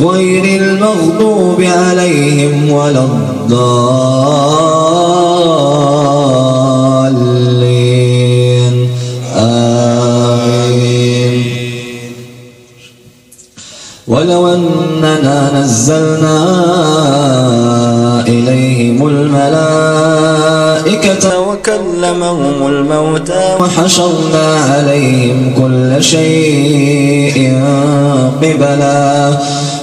غير المغضوب عليهم ولا الضالين. آمين. ولو أننا نزلنا إليهم الملائكة وكلمهم الموتى وحشرنا عليهم كل شيء قبلا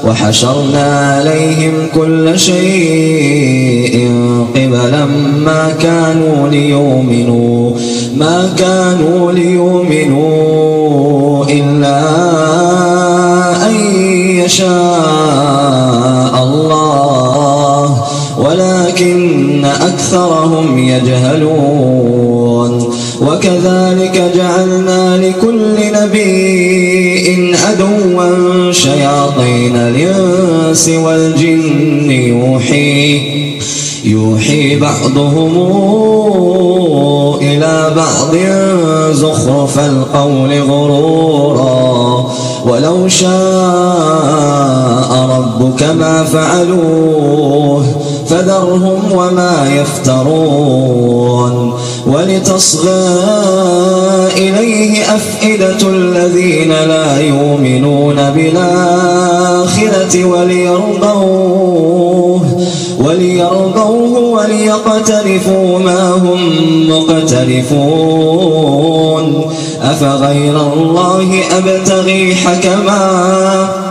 وحشرنا عليهم كل شيء قبلا ما كانوا ليؤمنوا ما كانوا ليؤمنوا إلا أن يشاء الله ولكن أكثرهم يجهلون. وكذلك جعلنا لكل نبي عدوا شياطين الإنس والجن يوحي يوحي بعضهم إلى بعض زخرف القول غرورا ولو شاء ربك ما فعلوه فذرهم وما يفترون. ولتصغى إليه أفئدة الذين لا يؤمنون بالآخرة وليرضوه وليرضوه وليقترفوا ما هم مقترفون. أفغير الله أبتغي حكما؟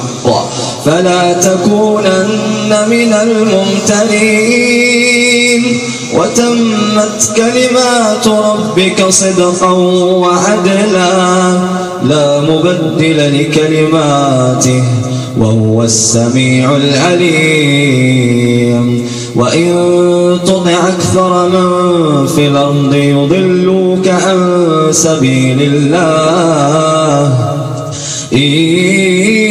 فلا تكونن من الممترين. وتمت كلمات ربك صدقا وعدلا. لا مبدل لكلماته وهو السميع العليم. وإن تطع أكثر من في الأرض يضلوك عن سبيل الله. إن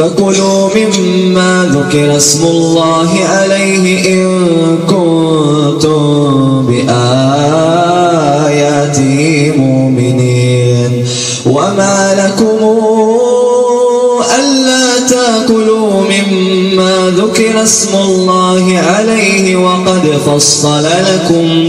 فكلوا مما ذكر اسم الله عليه إن كنتم بآياته مؤمنين. وما لكم ألا تأكلوا مما ذكر اسم الله عليه وقد فصل لكم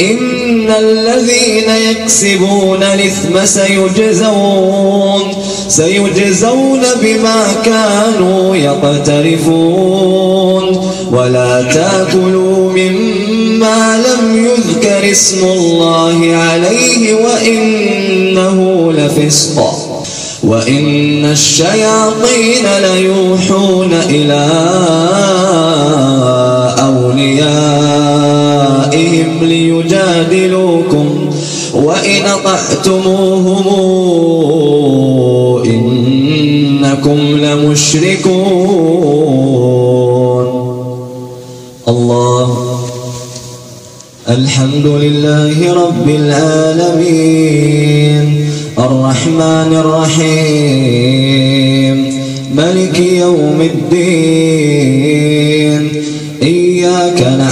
إن الذين يكسبون الإثم سيجزون سيجزون بما كانوا يقترفون ولا تاكلوا مما لم يذكر اسم الله عليه وإنه لفسق وإن الشياطين ليوحون إلى أوليائهم ليجادلوكم وإن أطعتموهم إنكم لمشركون. الله الحمد لله رب العالمين. الرحمن الرحيم. ملك يوم الدين.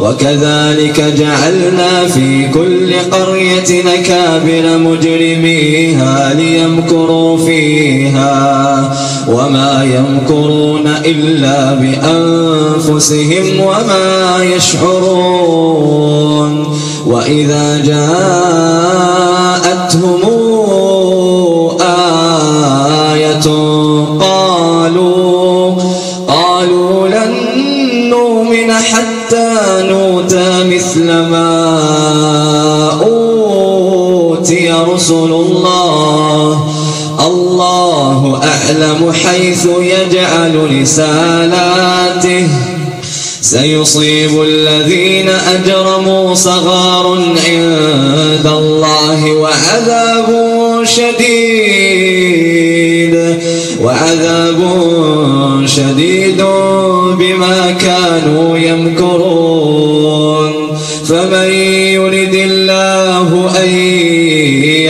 وكذلك جعلنا في كل قرية نكابر مجرميها ليمكروا فيها وما يمكرون إلا بأنفسهم وما يشعرون وإذا جاءتهم آية رسل الله. الله أعلم حيث يجعل رسالاته. سيصيب الذين أجرموا صغار عند الله وعذاب شديد. وعذاب شديد بما كانوا يمكرون. فمن يرد الله أن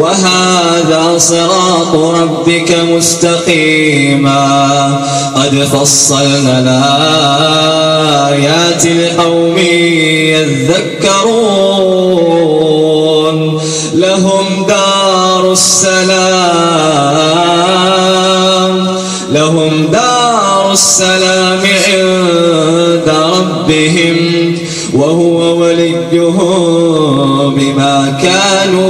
وهذا صراط ربك مستقيما. قد فصلنا الآيات لقوم يذكرون. لهم دار السلام. لهم دار السلام عند ربهم. وهو وليهم بما كانوا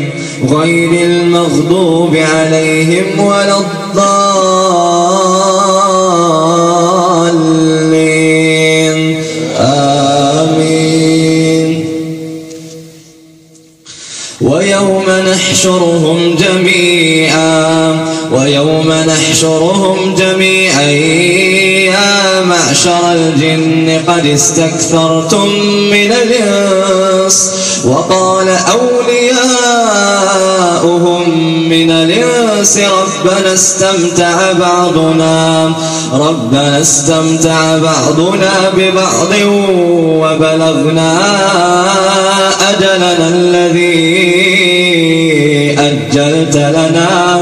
غير المغضوب عليهم ولا الضالين. آمين. ويوم نحشرهم جميعا. ويوم نحشرهم جميعا يا معشر الجن قد استكثرتم من الإنس. وقال أولياؤهم من الإنس ربنا استمتع بعضنا ربنا استمتع بعضنا ببعض وبلغنا أجلنا الذي أجلت لنا.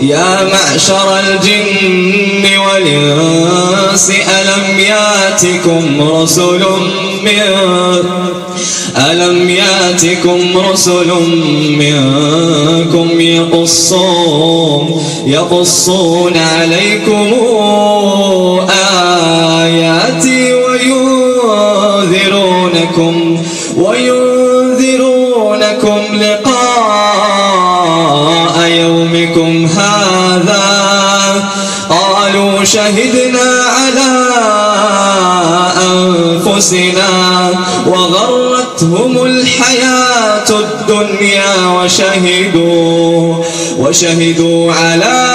يا معشر الجن والإنس ألم يأتكم رسل من ألم يأتكم رسل منكم يقصون يقصون عليكم آياتي وينذرونكم وينذرونكم قالوا شهدنا على أنفسنا وغرتهم الحياة الدنيا وشهدوا وشهدوا على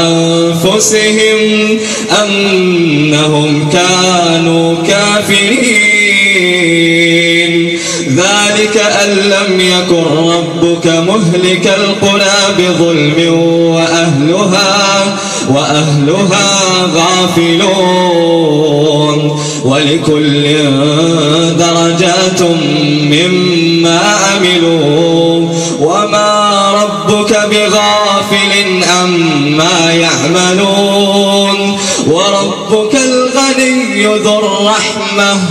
أنفسهم أنهم كانوا كافرين. ذلك أن لم يكن ربك مهلك القرى بظلم وأهلها وأهلها غافلون ولكل درجات مما عملوا وما ربك بغافل عما يعملون وربك الغني ذو الرحمة إن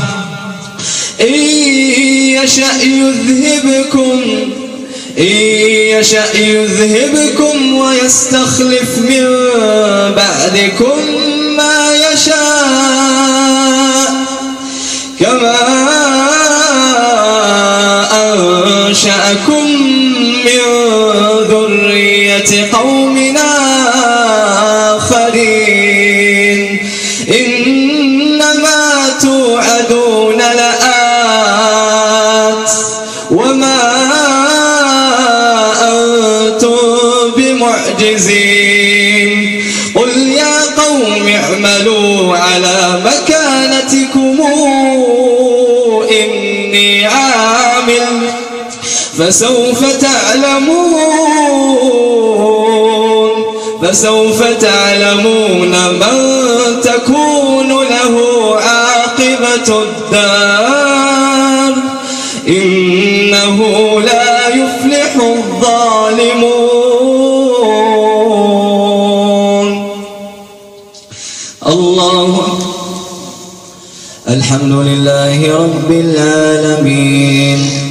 يشأ يذهبكم إن يشأ يذهبكم ويستخلف من بعدكم ما يشاء كما أنشأكم من ذرية قومنا فسوف تعلمون فسوف تعلمون من تكون له عاقبة الدار. إنه لا يفلح الظالمون. الله الحمد لله رب العالمين.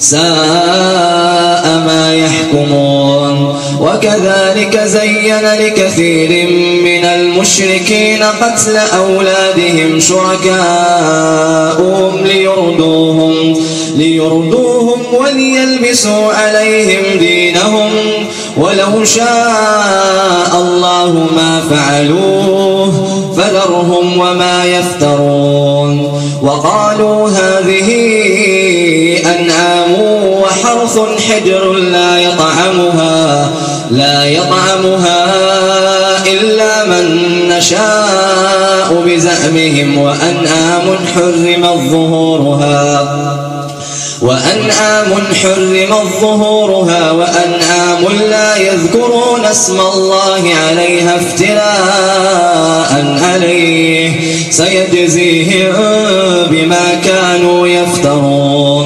ساء ما يحكمون. وكذلك زين لكثير من المشركين قتل أولادهم شركاؤهم ليردوهم ليردوهم وليلبسوا عليهم دينهم. ولو شاء الله ما فعلوه فذرهم وما يفترون. وقالوا هذه وحرث حجر لا يطعمها لا يطعمها إلا من نشاء بزعمهم وأنعام حرمت ظهورها وأنعام حرم ظهورها وأنعام لا يذكرون اسم الله عليها افتراء عليه سيجزيهم بما كانوا يفترون.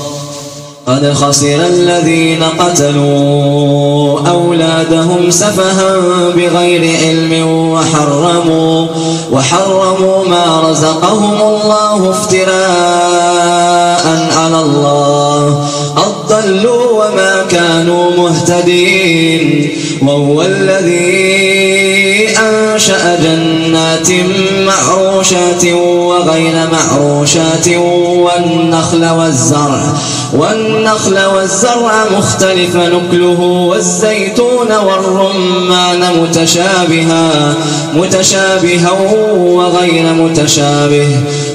قد خسر الذين قتلوا أولادهم سفها بغير علم وحرموا, وحرموا ما رزقهم الله افتراء على الله. أضلوا وما كانوا مهتدين وهو الذي أنشأ جنات معروشات وغير معروشات والنخل والزرع والنخل والزرع مختلف نكله والزيتون والرمان متشابها متشابها وغير متشابه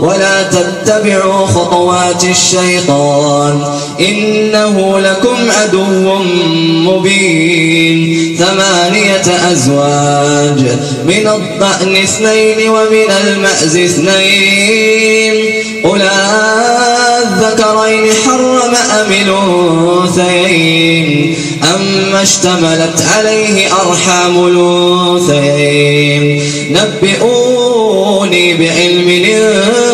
ولا تتبعوا خطوات الشيطان إنه لكم عدو مبين ثمانية أزواج من الضأن اثنين ومن المأز اثنين قل الذكرين حرم أم الأنثيين أما اشتملت عليه أرحام الأنثيين نبئوني بعلم إن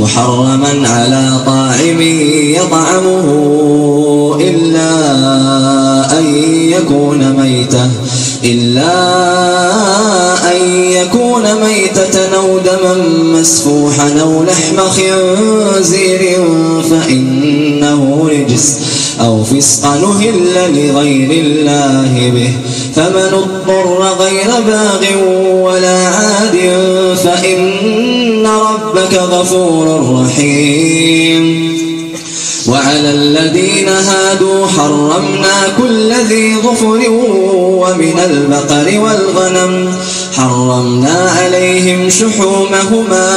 محرما على طاعم يطعمه إلا أن يكون ميتة إلا أن يكون ميتة أو دما مسفوحا أو لحم خنزير فإنه رجس. أو فسقا نهل لغير الله به. فمن اضطر غير باغ ولا عاد فإن ربك غفور رحيم. وعلى الذين هادوا حرمنا كل ذي ظفر ومن البقر والغنم. حرمنا عليهم شحومهما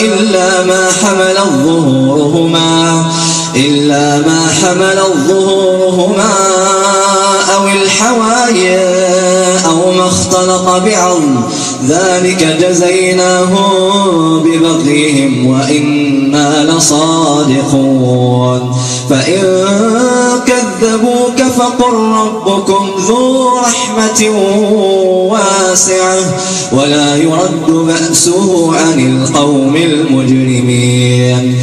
إلا ما حمل ظهورهما إلا ما حمل ظهورهما أو الحوايا أو ما اختلط بعظم. ذلك جزيناهم ببغيهم وإنا لصادقون. فإن كذبوك فقل ربكم ذو رحمة واسعة ولا يرد بأسه عن القوم المجرمين.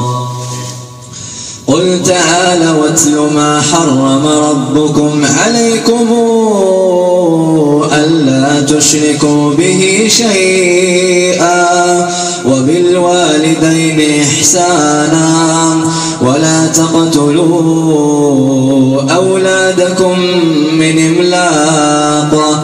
قل تعالى واتل ما حرم ربكم عليكم ألا تشركوا به شيئا وبالوالدين إحسانا ولا تقتلوا أولادكم من إملاق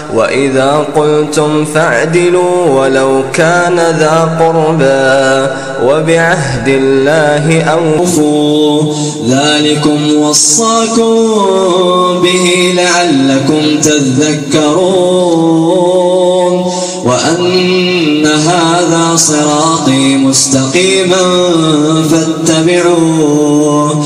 وإذا قلتم فاعدلوا ولو كان ذا قربا وبعهد الله أوفوا. ذلكم وصاكم به لعلكم تذكرون. وأن هذا صراطي مستقيما فاتبعوه.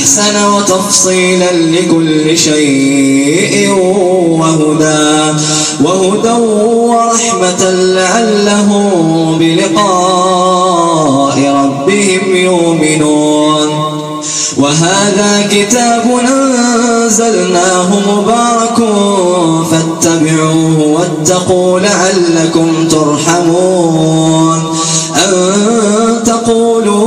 أحسن وتفصيلا لكل شيء وهدى وهدى ورحمة لعلهم بلقاء ربهم يؤمنون. وهذا كتاب أنزلناه مبارك فاتبعوه واتقوا لعلكم ترحمون. أن تقولوا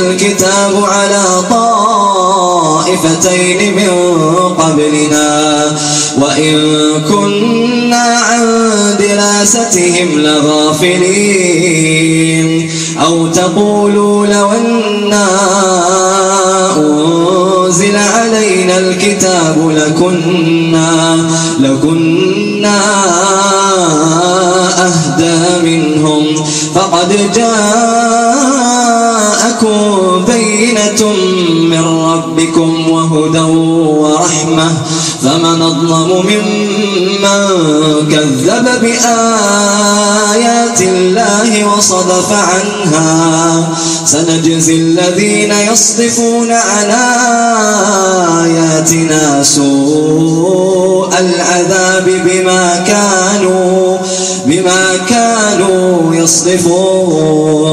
الكتاب على طائفتين من قبلنا. وإن كنا عن دراستهم لغافلين. أو تقولوا لو أنا أنزل علينا الكتاب لكنا لكنا أهدى منهم. فقد جاءكم بينة من ربكم وهدى ورحمة فمن أظلم ممن كذب بآيات الله وصدف عنها سنجزي الذين يصدفون عن آياتنا سوء العذاب بما كانوا بما كانوا يصدفون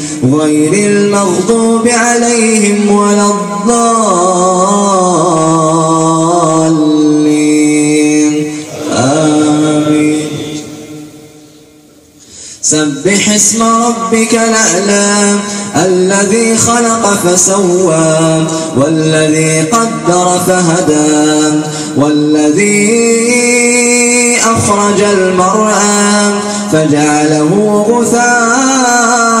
غير المغضوب عليهم ولا الضالين. آمين. سبح اسم ربك الأعلى الذي خلق فسوى والذي قدر فهدى والذي أخرج المرعى فجعله غثاء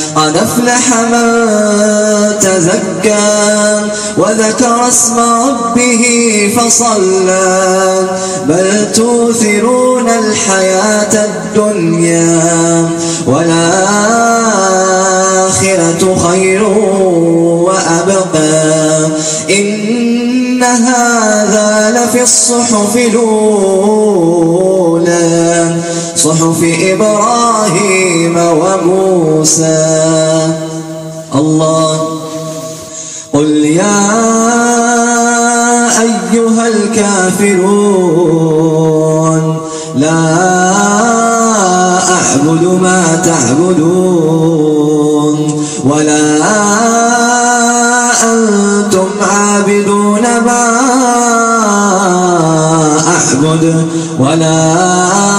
قد افلح من تزكى وذكر اسم ربه فصلى بل توثرون الحياة الدنيا والآخرة خير وأبقى إن هذا لفي الصحف الأولى صحف إبراهيم وموسى. الله. قل يا أيها الكافرون لا أعبد ما تعبدون ولا أنتم عابدون ما أعبد ولا أنا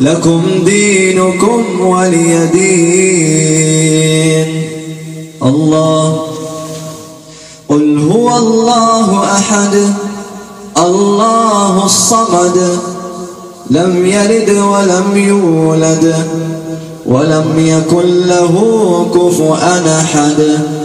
لكم دينكم ولي دين. الله. قل هو الله أحد. الله الصمد. لم يلد ولم يولد. ولم يكن له كفؤا أحد.